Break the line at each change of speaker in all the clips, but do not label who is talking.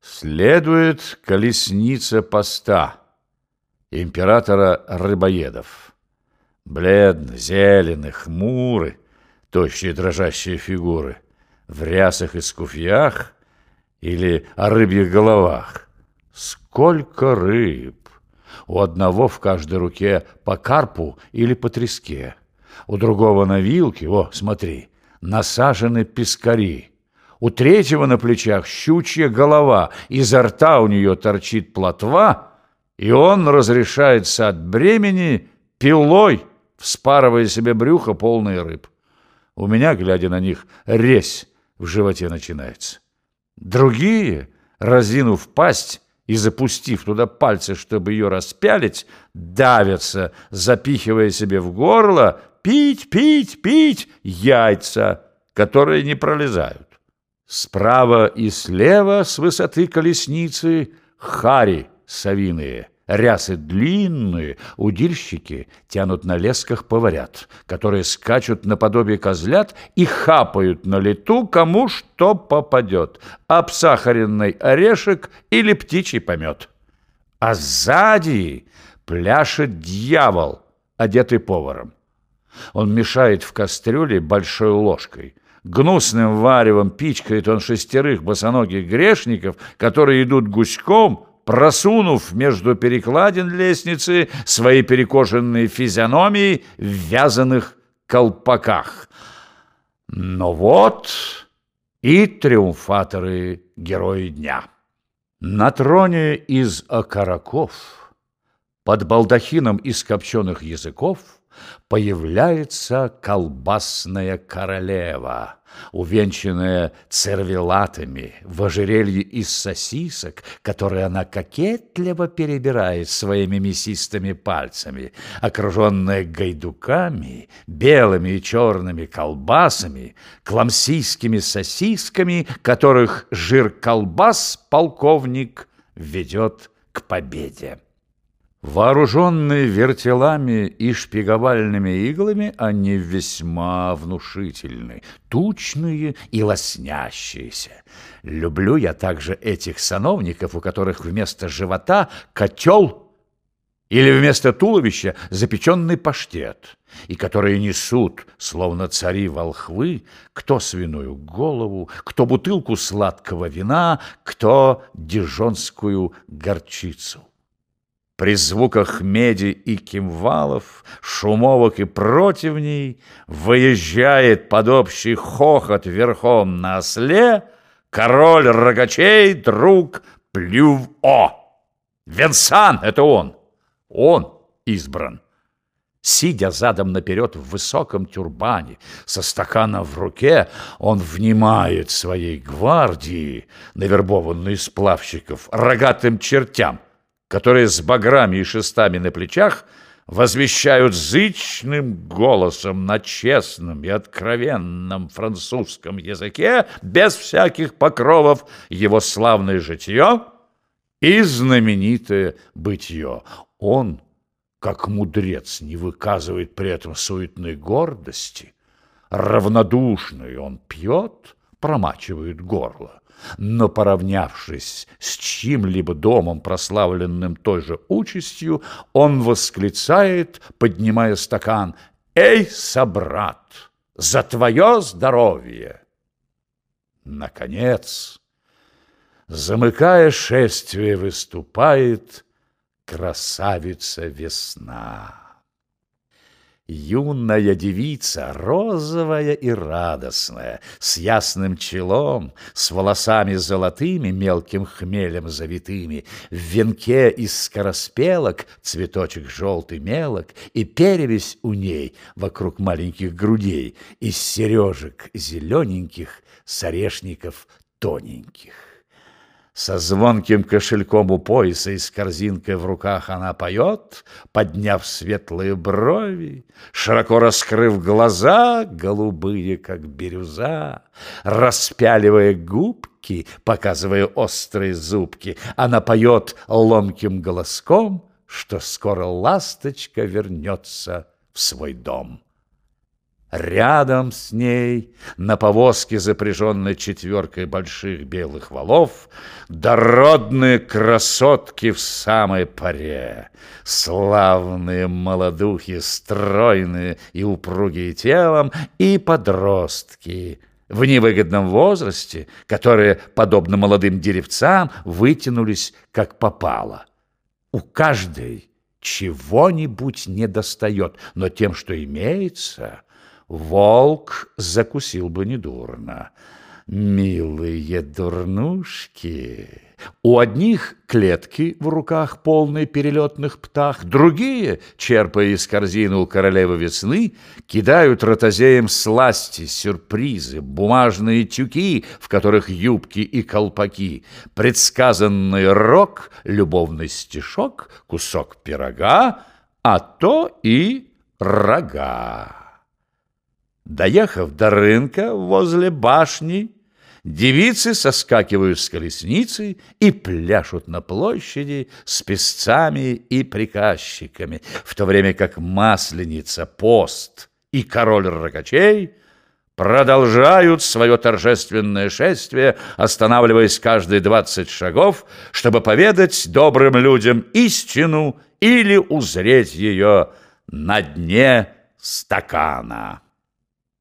Следует колесница поста императора рыбоедов. Бледно, зеленый, хмуры, тощие дрожащие фигуры, в рясах и скуфьях или о рыбьих головах. Сколько рыб! У одного в каждой руке по карпу или по треске, у другого на вилке, о, смотри, насажены пескари, у третьего на плечах щучья голова, изо рта у нее торчит плотва, и он разрешается от бремени пилой, вспарывая себе брюхо полное рыб. У меня, глядя на них, резь в животе начинается. Другие, разинув пасть и запустив туда пальцы, чтобы ее распялить, давятся, запихивая себе в горло «пить, пить, пить» яйца, которые не пролезают. Справа и слева с высоты колесницы хари совиные, рясы длинные, удильщики тянут на лесках поварят, которые скачут наподобие козлят и хапают на лету, кому что попадет, обсахаренный орешек или птичий помет. А сзади пляшет дьявол, одетый поваром. Он мешает в кастрюле большой ложкой – Гнусным варевом пичкает он шестерых босоногих грешников, которые идут гуськом, просунув между перекладин лестницы свои перекошенные физиономии в вязаных колпаках. Но вот и триумфаторы герои дня. На троне из окороков, под балдахином из копченых языков – появляется колбасная королева, увенчанная цервелатами в ожерелье из сосисок, которые она кокетливо перебирает своими мясистыми пальцами, окруженная гайдуками, белыми и черными колбасами, кламсийскими сосисками, которых жир колбас полковник ведет к победе. Вооруженные вертелами и шпиговальными иглами, они весьма внушительны, тучные и лоснящиеся. Люблю я также этих сановников, у которых вместо живота котел или вместо туловища запеченный паштет, и которые несут, словно цари-волхвы, кто свиную голову, кто бутылку сладкого вина, кто дижонскую горчицу. При звуках меди и кимвалов, шумовок и противней Выезжает под общий хохот верхом на осле Король рогачей, друг Плюв-О. Венсан — это он, он избран. Сидя задом наперед в высоком тюрбане, со стаканом в руке, он внимает своей гвардии, навербованной сплавщиков, рогатым чертям — которые с баграми и шестами на плечах возвещают зычным голосом на честном и откровенном французском языке, без всяких покровов, его славное житье и знаменитое бытие. Он, как мудрец, не выказывает при этом суетной гордости. Равнодушный он пьет, промачивает горло но, поравнявшись с чьим-либо домом, прославленным той же участью, он восклицает, поднимая стакан, «Эй, собрат, за твое здоровье!» Наконец, замыкая шествие, выступает красавица весна. Юная девица, розовая и радостная, с ясным челом, с волосами золотыми, мелким хмелем завитыми, в венке из скороспелок, цветочек желтый мелок, и перевесь у ней вокруг маленьких грудей, из сережек зелененьких, с орешников тоненьких. Со звонким кошельком у пояса и с корзинкой в руках она поет, подняв светлые брови, широко раскрыв глаза, голубые, как бирюза, распяливая губки, показывая острые зубки. Она поет ломким голоском, что скоро ласточка вернется в свой дом. Рядом с ней, на повозке, запряженной четверкой больших белых валов, дородные красотки в самой паре, славные молодухи, стройные и упругие телом, и подростки в невыгодном возрасте, которые, подобно молодым деревцам, вытянулись как попало. У каждой чего-нибудь недостает, но тем, что имеется – волк закусил бы недурно. Милые дурнушки! У одних клетки в руках полные перелетных птах, другие, черпая из корзины у королевы весны, кидают ротозеям сласти, сюрпризы, бумажные тюки, в которых юбки и колпаки, предсказанный рок, любовный стишок, кусок пирога, а то и рога. Доехав до рынка возле башни, девицы соскакивают с колесницы и пляшут на площади с песцами и приказчиками, в то время как Масленица, Пост и Король Рогачей продолжают свое торжественное шествие, останавливаясь каждые двадцать шагов, чтобы поведать добрым людям истину или узреть ее на дне стакана.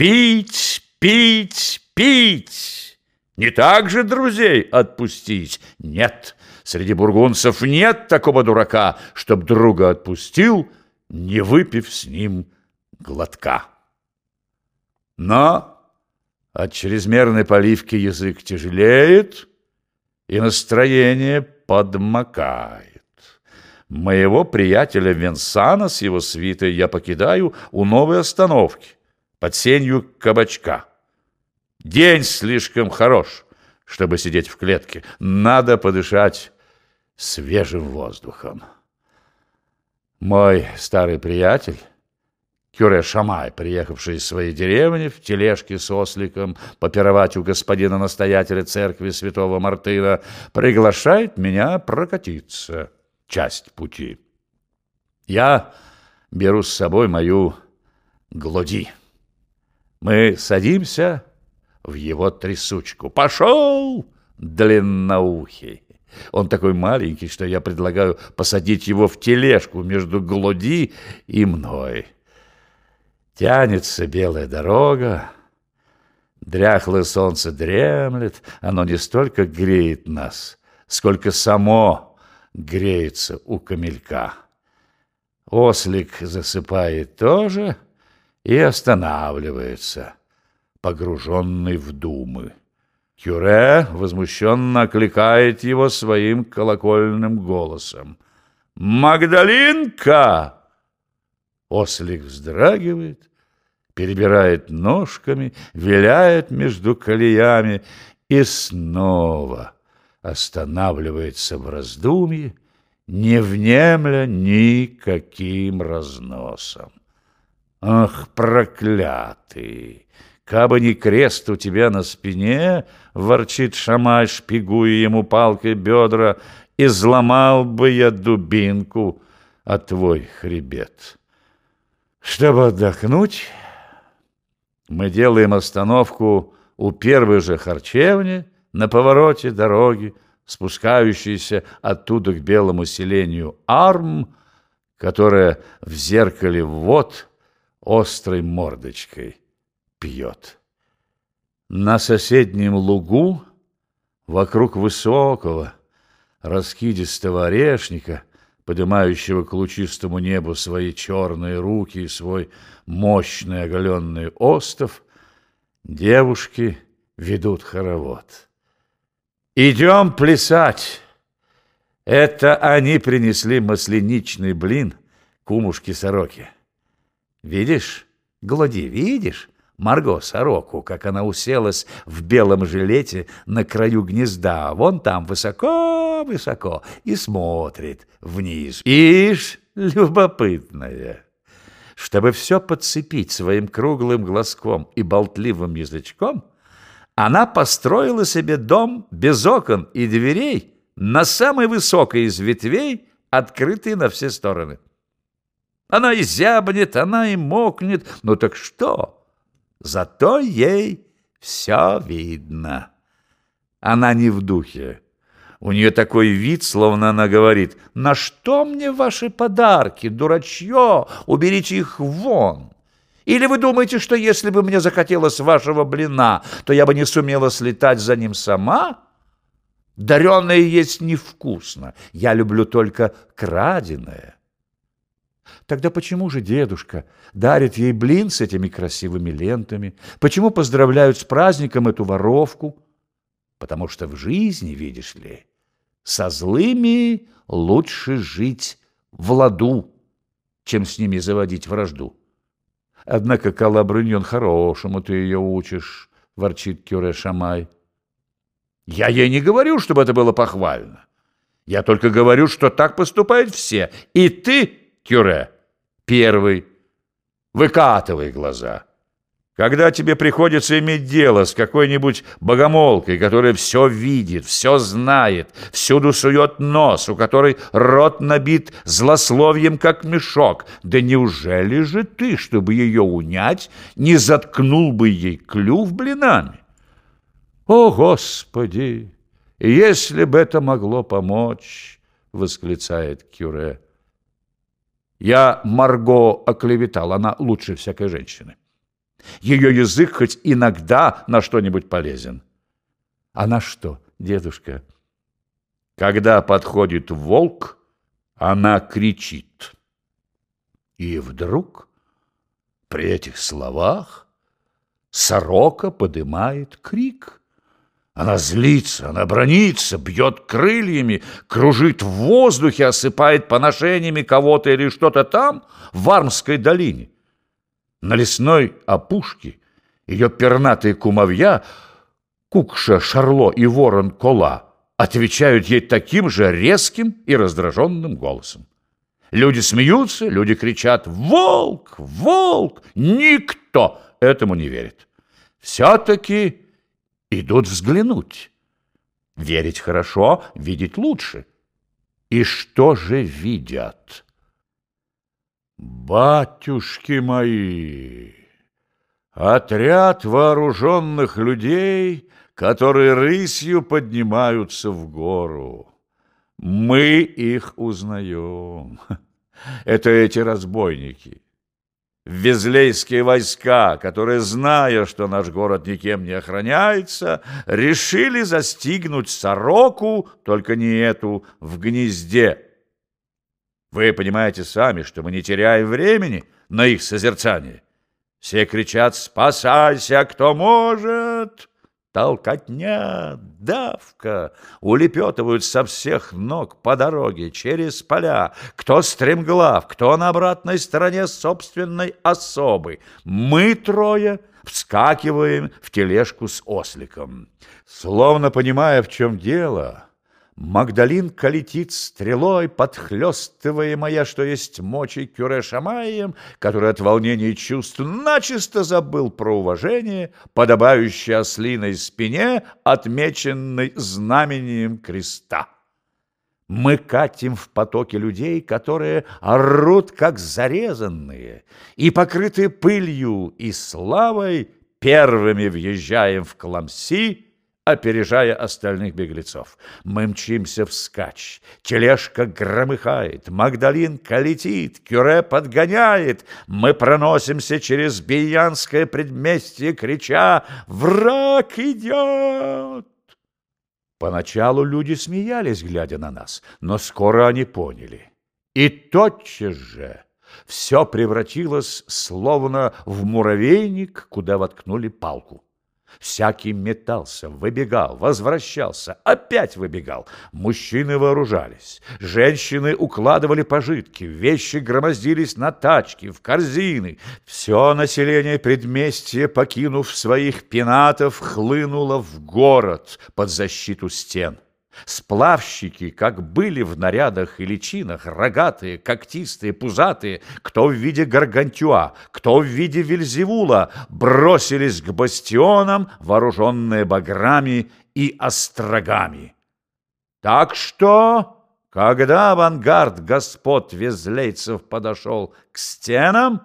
Пить, пить, пить! Не так же друзей отпустить? Нет, среди бургунцев нет такого дурака, чтоб друга отпустил, не выпив с ним глотка. Но от чрезмерной поливки язык тяжелеет, и настроение подмокает. Моего приятеля Венсана с его свитой я покидаю у новой остановки под сенью кабачка. День слишком хорош, чтобы сидеть в клетке. Надо подышать свежим воздухом. Мой старый приятель, Кюре Шамай, приехавший из своей деревни в тележке с осликом попировать у господина-настоятеля церкви святого Мартына, приглашает меня прокатиться часть пути. Я беру с собой мою глоди. Мы садимся в его трясучку. Пошел, длинноухий! Он такой маленький, что я предлагаю посадить его в тележку между Глоди и мной. Тянется белая дорога, дряхлое солнце дремлет, оно не столько греет нас, сколько само греется у камелька. Ослик засыпает тоже — и останавливается, погруженный в думы. Кюре возмущенно окликает его своим колокольным голосом. «Магдалинка!» Ослик вздрагивает, перебирает ножками, виляет между колеями и снова останавливается в раздумье, не внемля никаким разносом. Ах, проклятый! Кабы не крест у тебя на спине, ворчит Шамай, шпигуя ему палкой бедра, изломал бы я дубинку, а твой хребет. Чтобы отдохнуть, мы делаем остановку у первой же харчевни на повороте дороги, спускающейся оттуда к белому селению Арм, которая в зеркале вод острой мордочкой пьет. На соседнем лугу, вокруг высокого, раскидистого орешника, поднимающего к лучистому небу свои черные руки и свой мощный оголенный остов, девушки ведут хоровод. «Идем плясать!» Это они принесли масляничный блин кумушке-сороке. Видишь, Глоди, видишь? Марго сороку, как она уселась в белом жилете на краю гнезда, вон там высоко-высоко, и смотрит вниз. Ишь, любопытная! Чтобы все подцепить своим круглым глазком и болтливым язычком, она построила себе дом без окон и дверей на самой высокой из ветвей, открытый на все стороны. Она и зябнет, она и мокнет. Ну так что? Зато ей все видно. Она не в духе. У нее такой вид, словно она говорит, «На что мне ваши подарки, дурачье? Уберите их вон!» Или вы думаете, что если бы мне захотелось вашего блина, то я бы не сумела слетать за ним сама? Дареное есть невкусно. Я люблю только краденое. Тогда почему же дедушка дарит ей блин с этими красивыми лентами? Почему поздравляют с праздником эту воровку? Потому что в жизни, видишь ли, со злыми лучше жить в ладу, чем с ними заводить вражду. Однако, Калабрыньон, хорошему ты ее учишь, ворчит Кюре Шамай. Я ей не говорю, чтобы это было похвально. Я только говорю, что так поступают все. И ты, Кюре, первый, выкатывай глаза. Когда тебе приходится иметь дело с какой-нибудь богомолкой, которая все видит, все знает, всюду сует нос, у которой рот набит злословием, как мешок, да неужели же ты, чтобы ее унять, не заткнул бы ей клюв блинами? О, Господи! Если бы это могло помочь, восклицает Кюре. Я Марго оклеветал, она лучше всякой женщины. Ее язык хоть иногда на что-нибудь полезен. А на что, дедушка? Когда подходит волк, она кричит. И вдруг при этих словах сорока подымает крик. Она злится, она бронится, бьет крыльями, кружит в воздухе, осыпает поношениями кого-то или что-то там, в Вармской долине. На лесной опушке ее пернатые кумовья, Кукша Шарло и Ворон Кола, отвечают ей таким же резким и раздраженным голосом. Люди смеются, люди кричат «Волк! Волк!» Никто этому не верит. Все-таки идут взглянуть. Верить хорошо, видеть лучше. И что же видят? Батюшки мои, отряд вооруженных людей, которые рысью поднимаются в гору. Мы их узнаем. Это эти разбойники. Везлейские войска, которые, зная, что наш город никем не охраняется, решили застигнуть сороку, только не эту, в гнезде. Вы понимаете сами, что мы не теряем времени на их созерцание. Все кричат «Спасайся, кто может!» Толкотня, давка, улепетывают со всех ног по дороге, через поля. Кто стремглав, кто на обратной стороне собственной особы. Мы трое вскакиваем в тележку с осликом. Словно понимая, в чем дело, Магдалинка летит стрелой, подхлестываемая, что есть мочи кюре Шамаем, который от волнения чувств начисто забыл про уважение, подобающее ослиной спине, отмеченной знамением креста. Мы катим в потоке людей, которые орут, как зарезанные, и, покрытые пылью и славой, первыми въезжаем в Кламси, опережая остальных беглецов. Мы мчимся вскачь, тележка громыхает, Магдалинка летит, Кюре подгоняет. Мы проносимся через биянское предместье, крича «Враг идет!» Поначалу люди смеялись, глядя на нас, но скоро они поняли. И тотчас же все превратилось словно в муравейник, куда воткнули палку. Всякий метался, выбегал, возвращался, опять выбегал. Мужчины вооружались, женщины укладывали пожитки, вещи громоздились на тачки, в корзины. Все население предместья, покинув своих пенатов, хлынуло в город под защиту стен. Сплавщики, как были в нарядах и личинах, рогатые, когтистые, пузатые, кто в виде гаргантюа, кто в виде вельзевула, бросились к бастионам, вооруженные баграми и острогами. Так что, когда авангард господ везлейцев подошел к стенам,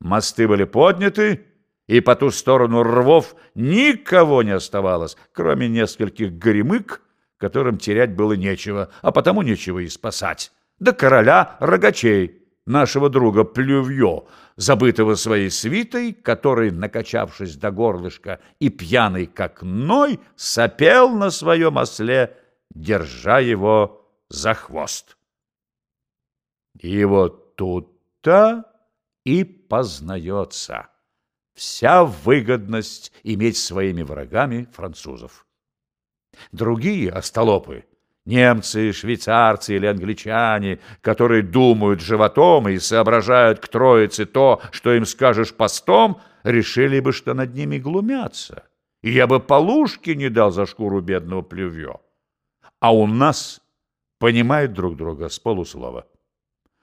мосты были подняты, и по ту сторону рвов никого не оставалось, кроме нескольких горемык, которым терять было нечего, а потому нечего и спасать. Да короля рогачей, нашего друга Плювье, забытого своей свитой, который, накачавшись до горлышка и пьяный как ной, сопел на своем осле, держа его за хвост. И вот тут-то и познается вся выгодность иметь своими врагами французов. Другие остолопы, немцы, швейцарцы или англичане, которые думают животом и соображают к троице то, что им скажешь постом, решили бы, что над ними глумятся. И я бы полушки не дал за шкуру бедного плювье. А у нас понимают друг друга с полуслова.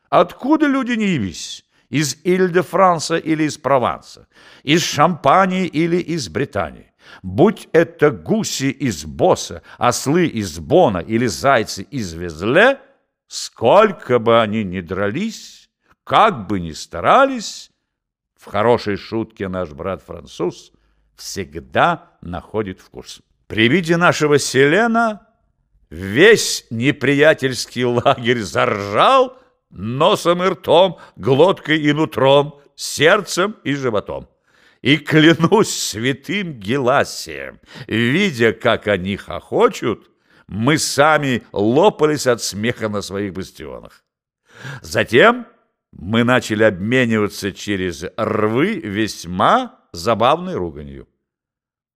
Откуда люди не явись? из Иль-де-Франса или из Прованса, из Шампании или из Британии. Будь это гуси из Боса, ослы из Бона или зайцы из Везле, сколько бы они ни дрались, как бы ни старались, в хорошей шутке наш брат-француз всегда находит вкус. При виде нашего Селена весь неприятельский лагерь заржал, носом и ртом, глоткой и нутром, сердцем и животом. И клянусь святым Геласием, видя, как они хохочут, мы сами лопались от смеха на своих бастионах. Затем мы начали обмениваться через рвы весьма забавной руганью.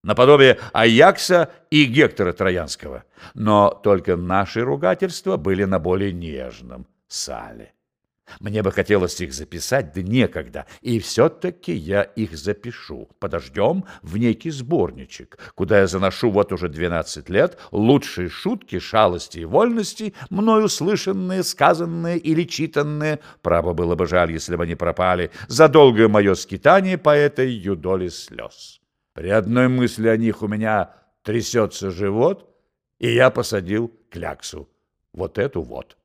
Наподобие Аякса и Гектора Троянского. Но только наши ругательства были на более нежном, Сале. Мне бы хотелось их записать, да некогда, и все-таки я их запишу. Подождем в некий сборничек, куда я заношу вот уже 12 лет лучшие шутки, шалости и вольности, мною слышанные, сказанные или читанные, право было бы жаль, если бы они пропали, за долгое мое скитание по этой юдоле слез. При одной мысли о них у меня трясется живот, и я посадил кляксу, вот эту вот.